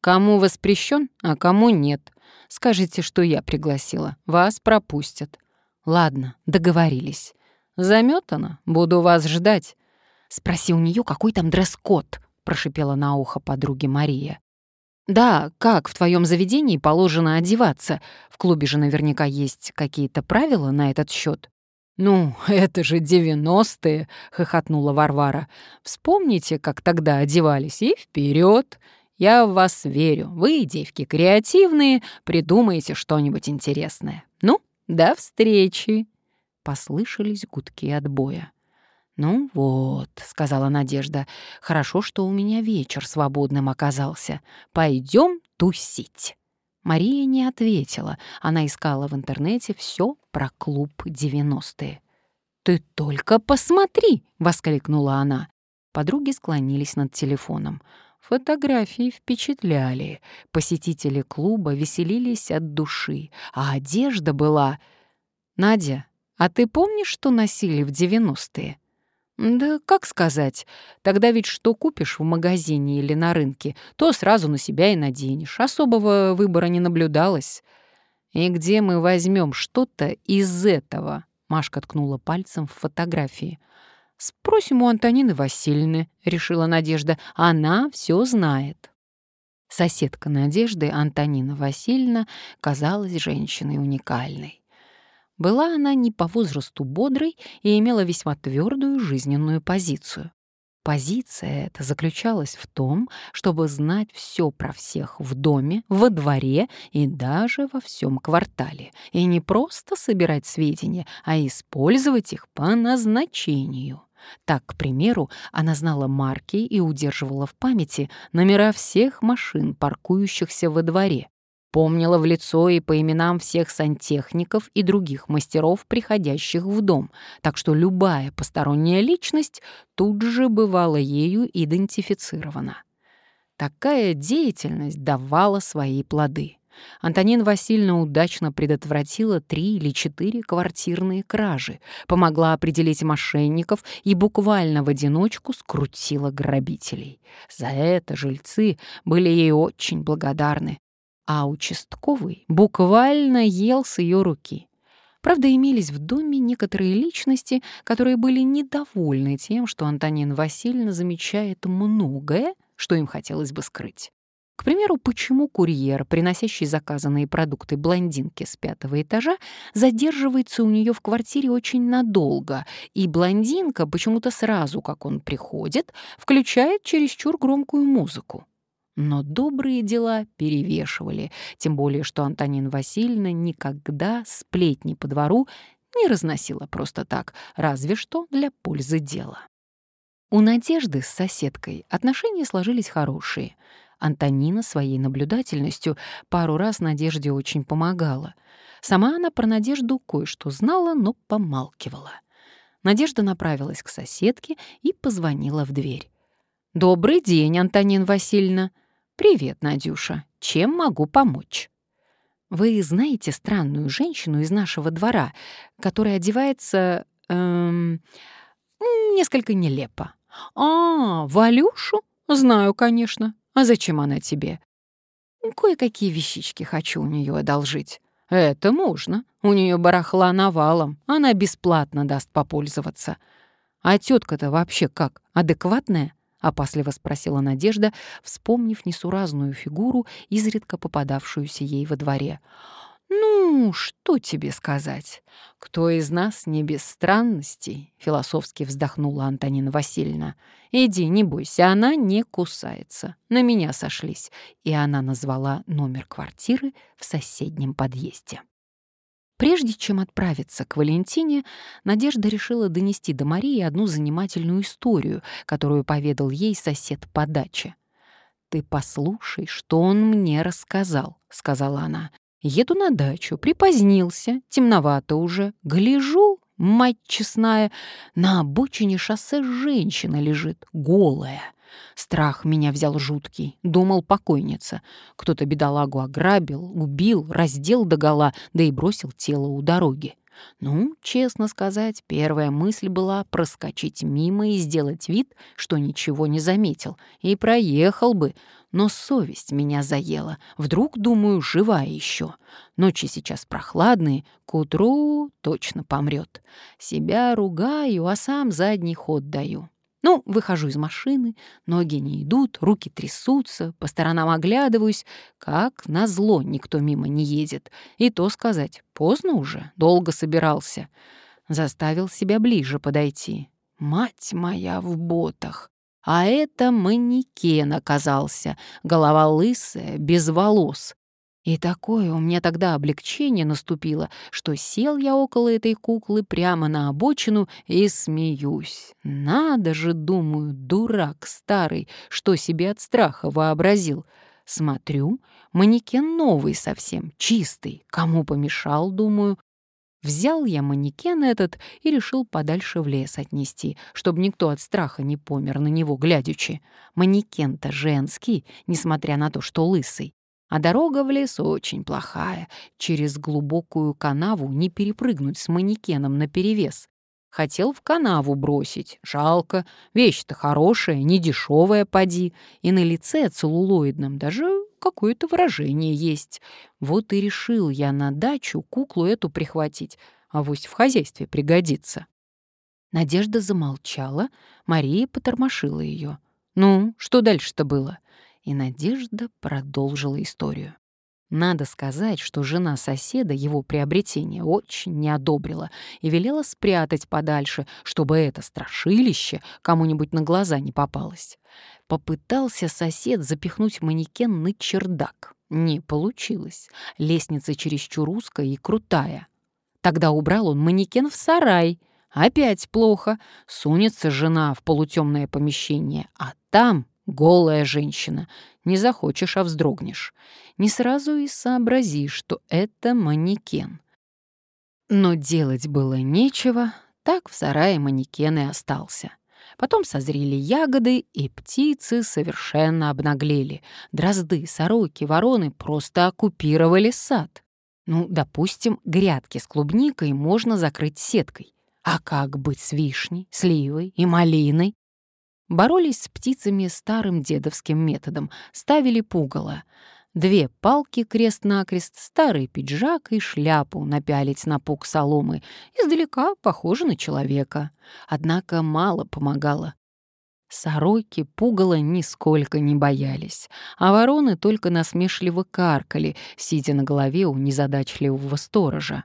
Кому воспрещен, а кому нет? Скажите, что я пригласила. Вас пропустят. Ладно, договорились. Заметано, буду вас ждать. Спроси у нее, какой там дресс-код, прошипела на ухо подруге Мария. «Да, как в твоем заведении положено одеваться? В клубе же наверняка есть какие-то правила на этот счет. «Ну, это же девяностые!» — хохотнула Варвара. «Вспомните, как тогда одевались, и вперед! Я в вас верю. Вы, девки, креативные, придумаете что-нибудь интересное. Ну, до встречи!» Послышались гудки отбоя. «Ну вот», — сказала Надежда, — «хорошо, что у меня вечер свободным оказался. Пойдем тусить». Мария не ответила. Она искала в интернете все про клуб «Девяностые». «Ты только посмотри!» — воскликнула она. Подруги склонились над телефоном. Фотографии впечатляли. Посетители клуба веселились от души, а одежда была... «Надя, а ты помнишь, что носили в девяностые?» Да как сказать, тогда ведь что купишь в магазине или на рынке, то сразу на себя и наденешь. Особого выбора не наблюдалось. И где мы возьмем что-то из этого? Машка ткнула пальцем в фотографии. «Спросим у Антонины Васильевны», — решила Надежда. «Она все знает». Соседка Надежды, Антонина Васильевна, казалась женщиной уникальной. Была она не по возрасту бодрой и имела весьма твердую жизненную позицию. Позиция эта заключалась в том, чтобы знать все про всех в доме, во дворе и даже во всем квартале, и не просто собирать сведения, а использовать их по назначению. Так, к примеру, она знала марки и удерживала в памяти номера всех машин, паркующихся во дворе, Помнила в лицо и по именам всех сантехников и других мастеров, приходящих в дом, так что любая посторонняя личность тут же бывала ею идентифицирована. Такая деятельность давала свои плоды. Антонин Васильевна удачно предотвратила три или четыре квартирные кражи, помогла определить мошенников и буквально в одиночку скрутила грабителей. За это жильцы были ей очень благодарны а участковый буквально ел с ее руки. Правда, имелись в доме некоторые личности, которые были недовольны тем, что Антонина Васильевна замечает многое, что им хотелось бы скрыть. К примеру, почему курьер, приносящий заказанные продукты блондинке с пятого этажа, задерживается у нее в квартире очень надолго, и блондинка почему-то сразу, как он приходит, включает чересчур громкую музыку. Но добрые дела перевешивали, тем более что Антонина Васильевна никогда сплетни по двору не разносила просто так, разве что для пользы дела. У Надежды с соседкой отношения сложились хорошие. Антонина своей наблюдательностью пару раз Надежде очень помогала. Сама она про Надежду кое-что знала, но помалкивала. Надежда направилась к соседке и позвонила в дверь. «Добрый день, Антонина Васильевна!» «Привет, Надюша. Чем могу помочь?» «Вы знаете странную женщину из нашего двора, которая одевается... Эм, несколько нелепо?» «А, Валюшу? Знаю, конечно. А зачем она тебе?» «Кое-какие вещички хочу у нее одолжить». «Это можно. У нее барахла навалом. Она бесплатно даст попользоваться». «А тетка-то вообще как, адекватная?» — опасливо спросила Надежда, вспомнив несуразную фигуру, изредка попадавшуюся ей во дворе. «Ну, что тебе сказать? Кто из нас не без странностей?» — философски вздохнула Антонина Васильевна. «Иди, не бойся, она не кусается. На меня сошлись». И она назвала номер квартиры в соседнем подъезде. Прежде чем отправиться к Валентине, Надежда решила донести до Марии одну занимательную историю, которую поведал ей сосед по даче. «Ты послушай, что он мне рассказал», — сказала она. «Еду на дачу, припозднился, темновато уже. Гляжу, мать честная, на обочине шоссе женщина лежит, голая. Страх меня взял жуткий. Думал, покойница. Кто-то бедолагу ограбил, убил, раздел догола, да и бросил тело у дороги. Ну, честно сказать, первая мысль была проскочить мимо и сделать вид, что ничего не заметил, и проехал бы. Но совесть меня заела. Вдруг, думаю, жива еще. Ночи сейчас прохладные, к утру точно помрет. Себя ругаю, а сам задний ход даю. Ну, выхожу из машины, ноги не идут, руки трясутся, по сторонам оглядываюсь. Как назло никто мимо не едет. И то сказать, поздно уже, долго собирался. Заставил себя ближе подойти. Мать моя в ботах. А это манекен оказался, голова лысая, без волос. И такое у меня тогда облегчение наступило, что сел я около этой куклы прямо на обочину и смеюсь. Надо же, думаю, дурак старый, что себе от страха вообразил. Смотрю, манекен новый совсем, чистый. Кому помешал, думаю. Взял я манекен этот и решил подальше в лес отнести, чтобы никто от страха не помер на него глядячи. Манекен-то женский, несмотря на то, что лысый. А дорога в лес очень плохая. Через глубокую канаву не перепрыгнуть с манекеном наперевес. Хотел в канаву бросить. Жалко. Вещь-то хорошая, не дешевая, поди. И на лице целлулоидном даже какое-то выражение есть. Вот и решил я на дачу куклу эту прихватить. а Авось в хозяйстве пригодится. Надежда замолчала, Мария потормошила ее. «Ну, что дальше-то было?» И Надежда продолжила историю. Надо сказать, что жена соседа его приобретение очень не одобрила и велела спрятать подальше, чтобы это страшилище кому-нибудь на глаза не попалось. Попытался сосед запихнуть манекен на чердак. Не получилось. Лестница чересчур узкая и крутая. Тогда убрал он манекен в сарай. Опять плохо. Сунется жена в полутемное помещение, а там голая женщина. Не захочешь, а вздрогнешь. Не сразу и сообрази, что это манекен. Но делать было нечего, так в сарае манекен и остался. Потом созрели ягоды, и птицы совершенно обнаглели. Дрозды, сороки, вороны просто оккупировали сад. Ну, допустим, грядки с клубникой можно закрыть сеткой. А как быть с вишней, сливой и малиной? Боролись с птицами старым дедовским методом, ставили пугало. Две палки крест-накрест, старый пиджак и шляпу напялить на пук соломы. Издалека похоже на человека. Однако мало помогало. Сороки пугало нисколько не боялись, а вороны только насмешливо каркали, сидя на голове у незадачливого сторожа.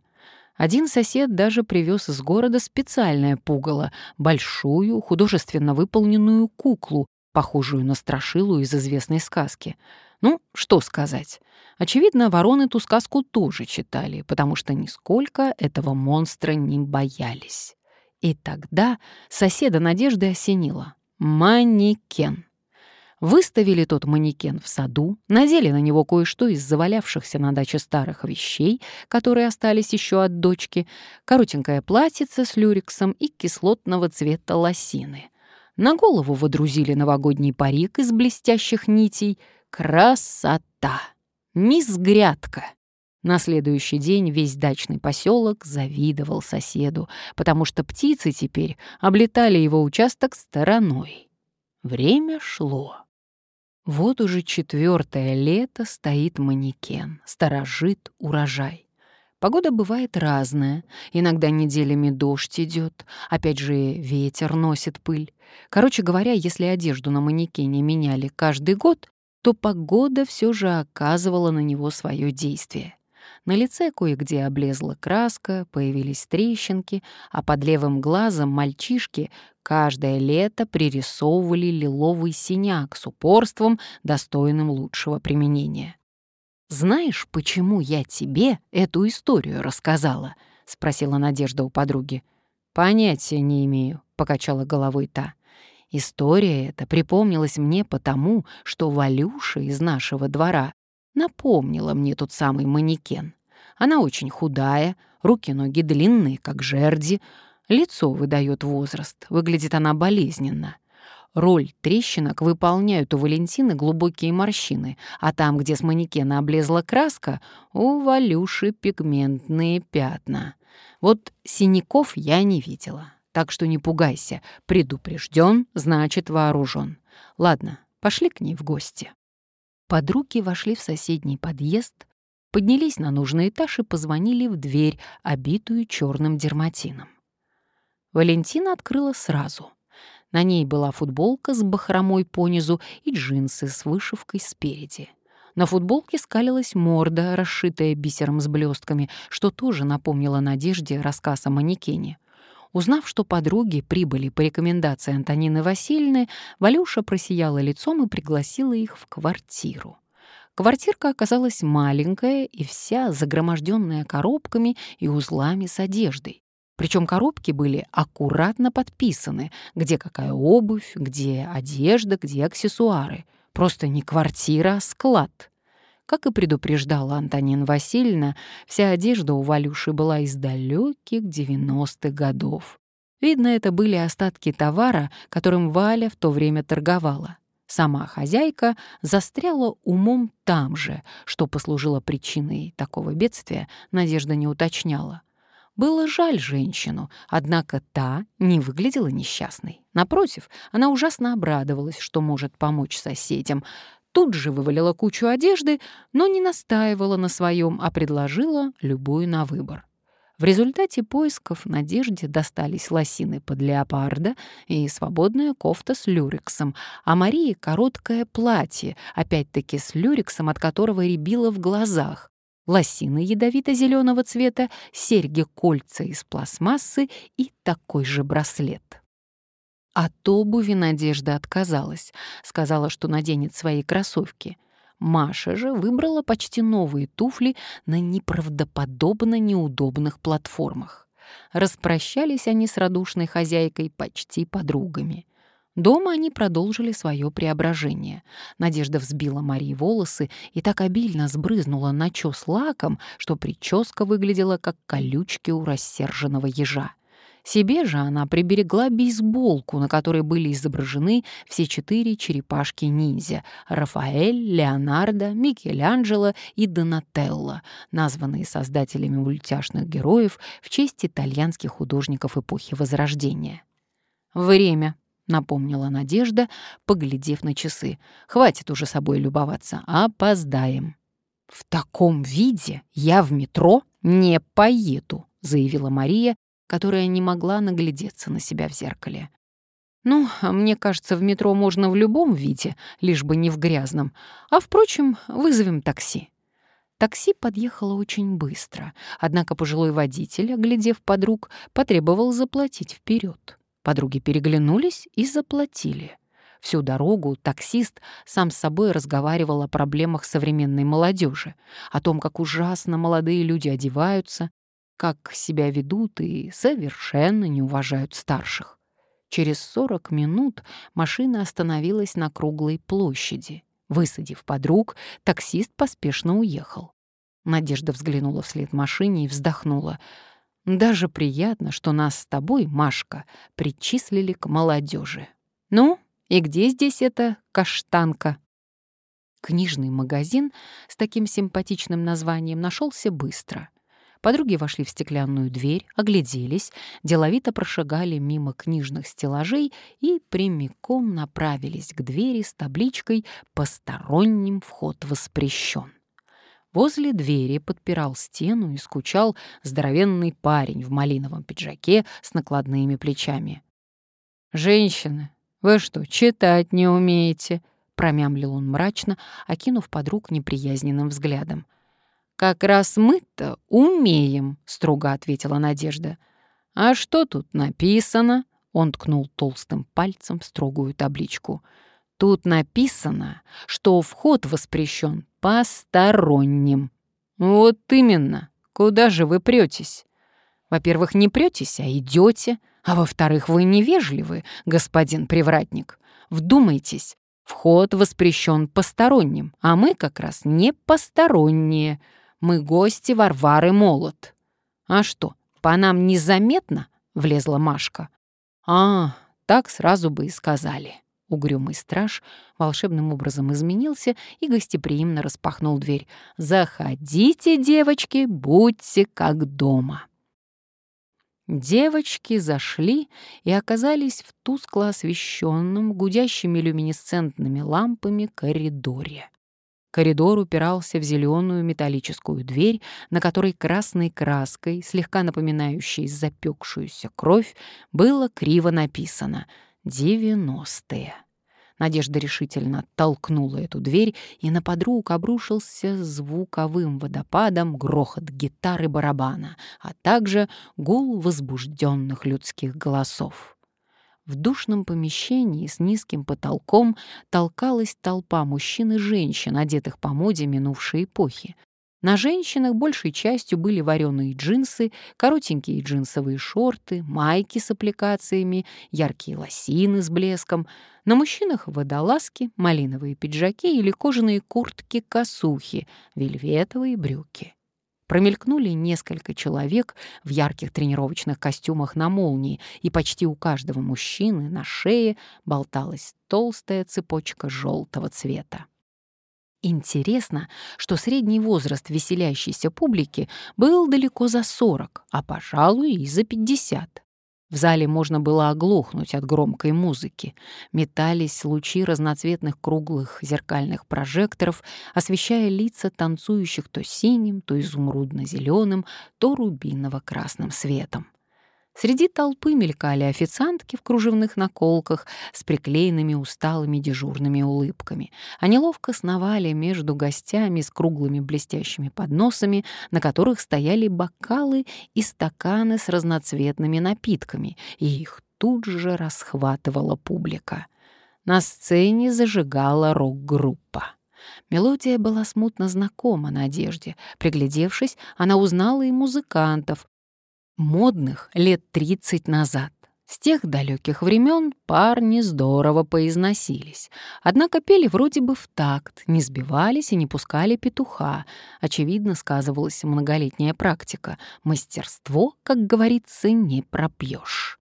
Один сосед даже привез из города специальное пугало, большую, художественно выполненную куклу, похожую на страшилу из известной сказки. Ну, что сказать. Очевидно, вороны ту сказку тоже читали, потому что нисколько этого монстра не боялись. И тогда соседа Надежды осенила. Манекен. Выставили тот манекен в саду, надели на него кое-что из завалявшихся на даче старых вещей, которые остались еще от дочки, коротенькое платьице с люрексом и кислотного цвета лосины. На голову водрузили новогодний парик из блестящих нитей. Красота! Мисс Грядка! На следующий день весь дачный поселок завидовал соседу, потому что птицы теперь облетали его участок стороной. Время шло. Вот уже четвертое лето стоит манекен, сторожит урожай. Погода бывает разная. Иногда неделями дождь идет, опять же ветер носит пыль. Короче говоря, если одежду на манекене меняли каждый год, то погода все же оказывала на него свое действие. На лице кое-где облезла краска, появились трещинки, а под левым глазом мальчишки каждое лето пририсовывали лиловый синяк с упорством, достойным лучшего применения. «Знаешь, почему я тебе эту историю рассказала?» — спросила Надежда у подруги. «Понятия не имею», — покачала головой та. История эта припомнилась мне потому, что Валюша из нашего двора напомнила мне тот самый манекен. Она очень худая, руки-ноги длинные, как жерди, лицо выдает возраст, выглядит она болезненно. Роль трещинок выполняют у Валентины глубокие морщины, а там, где с манекена облезла краска, у Валюши пигментные пятна. Вот синяков я не видела, так что не пугайся. Предупрежден, значит вооружен. Ладно, пошли к ней в гости. Подруги вошли в соседний подъезд, поднялись на нужный этаж и позвонили в дверь, обитую черным дерматином. Валентина открыла сразу. На ней была футболка с бахромой понизу и джинсы с вышивкой спереди. На футболке скалилась морда, расшитая бисером с блестками, что тоже напомнило Надежде рассказ о манекене. Узнав, что подруги прибыли по рекомендации Антонины Васильевны, Валюша просияла лицом и пригласила их в квартиру. Квартирка оказалась маленькая и вся загроможденная коробками и узлами с одеждой. Причем коробки были аккуратно подписаны, где какая обувь, где одежда, где аксессуары. Просто не квартира, а склад. Как и предупреждала Антонина Васильевна, вся одежда у Валюши была из далеких 90-х годов. Видно, это были остатки товара, которым Валя в то время торговала. Сама хозяйка застряла умом там же, что послужило причиной такого бедствия, Надежда не уточняла. Было жаль женщину, однако та не выглядела несчастной. Напротив, она ужасно обрадовалась, что может помочь соседям, тут же вывалила кучу одежды, но не настаивала на своем, а предложила любую на выбор. В результате поисков Надежде достались лосины под леопарда и свободная кофта с люрексом, а Марии — короткое платье, опять-таки с люрексом, от которого рябило в глазах, лосины ядовито-зеленого цвета, серьги-кольца из пластмассы и такой же браслет. От обуви Надежда отказалась, сказала, что наденет свои кроссовки. Маша же выбрала почти новые туфли на неправдоподобно неудобных платформах. Распрощались они с радушной хозяйкой почти подругами. Дома они продолжили свое преображение. Надежда взбила Марии волосы и так обильно сбрызнула начес лаком, что прическа выглядела как колючки у рассерженного ежа. Себе же она приберегла бейсболку, на которой были изображены все четыре черепашки-ниндзя — Рафаэль, Леонардо, Микеланджело и Донателло, названные создателями мультяшных героев в честь итальянских художников эпохи Возрождения. «Время», — напомнила Надежда, поглядев на часы. «Хватит уже собой любоваться, опоздаем». «В таком виде я в метро не поеду», — заявила Мария, которая не могла наглядеться на себя в зеркале. «Ну, мне кажется, в метро можно в любом виде, лишь бы не в грязном. А, впрочем, вызовем такси». Такси подъехало очень быстро, однако пожилой водитель, оглядев подруг, потребовал заплатить вперед. Подруги переглянулись и заплатили. Всю дорогу таксист сам с собой разговаривал о проблемах современной молодежи, о том, как ужасно молодые люди одеваются, как себя ведут и совершенно не уважают старших. Через 40 минут машина остановилась на круглой площади. Высадив подруг, таксист поспешно уехал. Надежда взглянула вслед машине и вздохнула. «Даже приятно, что нас с тобой, Машка, причислили к молодежи. Ну, и где здесь эта каштанка?» Книжный магазин с таким симпатичным названием нашелся быстро. Подруги вошли в стеклянную дверь, огляделись, деловито прошагали мимо книжных стеллажей и прямиком направились к двери с табличкой «Посторонним вход воспрещен». Возле двери подпирал стену и скучал здоровенный парень в малиновом пиджаке с накладными плечами. «Женщины, вы что, читать не умеете?» — промямлил он мрачно, окинув подруг неприязненным взглядом. «Как раз мы-то умеем», — строго ответила Надежда. «А что тут написано?» Он ткнул толстым пальцем в строгую табличку. «Тут написано, что вход воспрещен посторонним». «Вот именно. Куда же вы претесь?» «Во-первых, не претесь, а идете. А во-вторых, вы невежливы, господин привратник. Вдумайтесь, вход воспрещен посторонним, а мы как раз не посторонние». Мы гости Варвары Молот. А что, по нам незаметно? Влезла Машка. А, так сразу бы и сказали. Угрюмый страж волшебным образом изменился и гостеприимно распахнул дверь. «Заходите, девочки, будьте как дома». Девочки зашли и оказались в тускло освещенном, гудящими люминесцентными лампами коридоре. Коридор упирался в зеленую металлическую дверь, на которой красной краской, слегка напоминающей запекшуюся кровь, было криво написано «девяностые». Надежда решительно толкнула эту дверь, и на подруг обрушился звуковым водопадом грохот гитары барабана, а также гул возбужденных людских голосов. В душном помещении с низким потолком толкалась толпа мужчин и женщин, одетых по моде минувшей эпохи. На женщинах большей частью были вареные джинсы, коротенькие джинсовые шорты, майки с аппликациями, яркие лосины с блеском. На мужчинах водолазки, малиновые пиджаки или кожаные куртки-косухи, вельветовые брюки. Промелькнули несколько человек в ярких тренировочных костюмах на молнии, и почти у каждого мужчины на шее болталась толстая цепочка желтого цвета. Интересно, что средний возраст веселящейся публики был далеко за 40, а, пожалуй, и за 50. В зале можно было оглохнуть от громкой музыки. Метались лучи разноцветных круглых зеркальных прожекторов, освещая лица танцующих то синим, то изумрудно-зеленым, то рубиново-красным светом. Среди толпы мелькали официантки в кружевных наколках с приклеенными усталыми дежурными улыбками. Они ловко сновали между гостями с круглыми блестящими подносами, на которых стояли бокалы и стаканы с разноцветными напитками, и их тут же расхватывала публика. На сцене зажигала рок-группа. Мелодия была смутно знакома Надежде. Приглядевшись, она узнала и музыкантов, модных лет 30 назад. С тех далеких времен парни здорово поизносились. Однако пели вроде бы в такт, не сбивались и не пускали петуха. Очевидно, сказывалась многолетняя практика. Мастерство, как говорится, не пропьешь.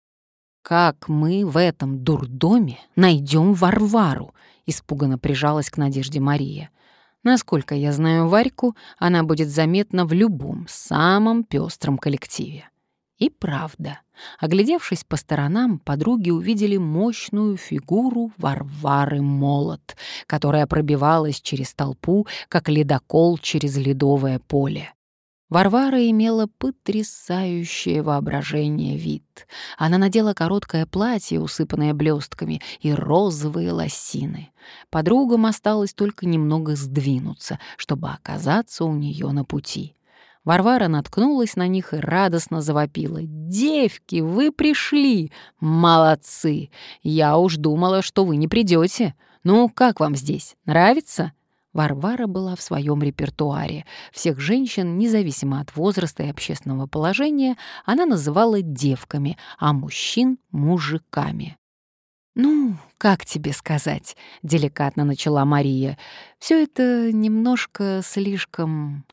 «Как мы в этом дурдоме найдем Варвару?» — испуганно прижалась к Надежде Мария. Насколько я знаю Варьку, она будет заметна в любом, самом пестром коллективе. И правда, оглядевшись по сторонам, подруги увидели мощную фигуру Варвары Молот, которая пробивалась через толпу, как ледокол через ледовое поле. Варвара имела потрясающее воображение вид. Она надела короткое платье, усыпанное блестками, и розовые лосины. Подругам осталось только немного сдвинуться, чтобы оказаться у нее на пути. Варвара наткнулась на них и радостно завопила. «Девки, вы пришли! Молодцы! Я уж думала, что вы не придете. Ну, как вам здесь? Нравится?» Варвара была в своем репертуаре. Всех женщин, независимо от возраста и общественного положения, она называла девками, а мужчин — мужиками. «Ну, как тебе сказать?» — деликатно начала Мария. «Все это немножко слишком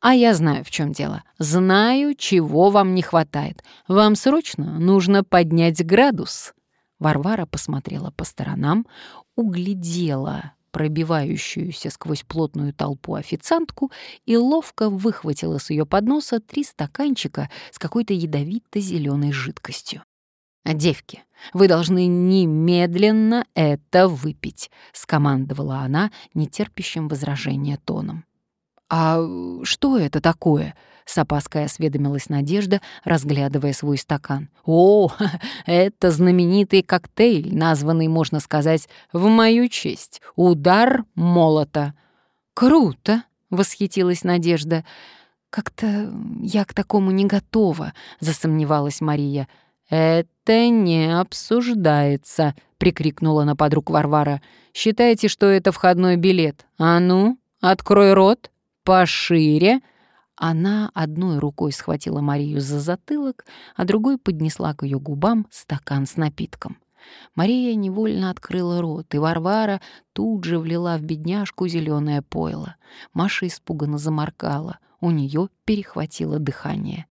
а я знаю, в чем дело. Знаю, чего вам не хватает. Вам срочно нужно поднять градус. Варвара посмотрела по сторонам, углядела пробивающуюся сквозь плотную толпу официантку и ловко выхватила с ее подноса три стаканчика с какой-то ядовито-зеленой жидкостью. «Девки, вы должны немедленно это выпить», — скомандовала она нетерпящим возражения тоном. «А что это такое?» — с опаской осведомилась Надежда, разглядывая свой стакан. «О, это знаменитый коктейль, названный, можно сказать, в мою честь. Удар молота». «Круто!» — восхитилась Надежда. «Как-то я к такому не готова», — засомневалась Мария. «Это не обсуждается», — прикрикнула на подруг Варвара. «Считайте, что это входной билет. А ну, открой рот» пошире!» Она одной рукой схватила Марию за затылок, а другой поднесла к ее губам стакан с напитком. Мария невольно открыла рот, и Варвара тут же влила в бедняжку зеленое пойло. Маша испуганно заморкала, у нее перехватило дыхание.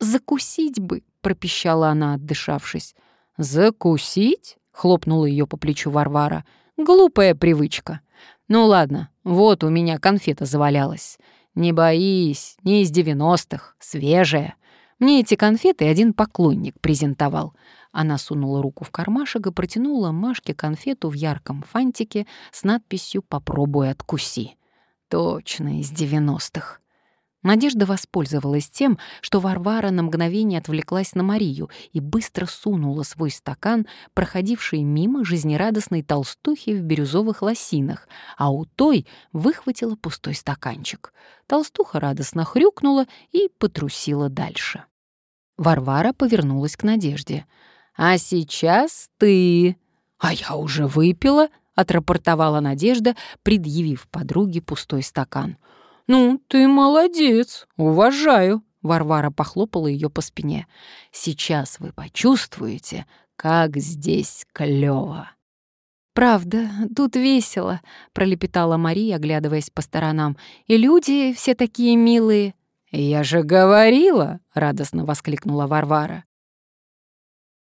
«Закусить бы!» — пропищала она, отдышавшись. «Закусить?» — хлопнула ее по плечу Варвара. «Глупая привычка. Ну ладно, вот у меня конфета завалялась. Не боись, не из девяностых, свежая. Мне эти конфеты один поклонник презентовал. Она сунула руку в кармашек и протянула Машке конфету в ярком фантике с надписью «Попробуй откуси». Точно из девяностых. Надежда воспользовалась тем, что Варвара на мгновение отвлеклась на Марию и быстро сунула свой стакан, проходивший мимо жизнерадостной толстухи в бирюзовых лосинах, а у той выхватила пустой стаканчик. Толстуха радостно хрюкнула и потрусила дальше. Варвара повернулась к Надежде. «А сейчас ты...» «А я уже выпила», — отрапортовала Надежда, предъявив подруге пустой стакан. «Ну, ты молодец, уважаю», — Варвара похлопала ее по спине. «Сейчас вы почувствуете, как здесь клёво». «Правда, тут весело», — пролепетала Мария, оглядываясь по сторонам. «И люди все такие милые». «Я же говорила», — радостно воскликнула Варвара.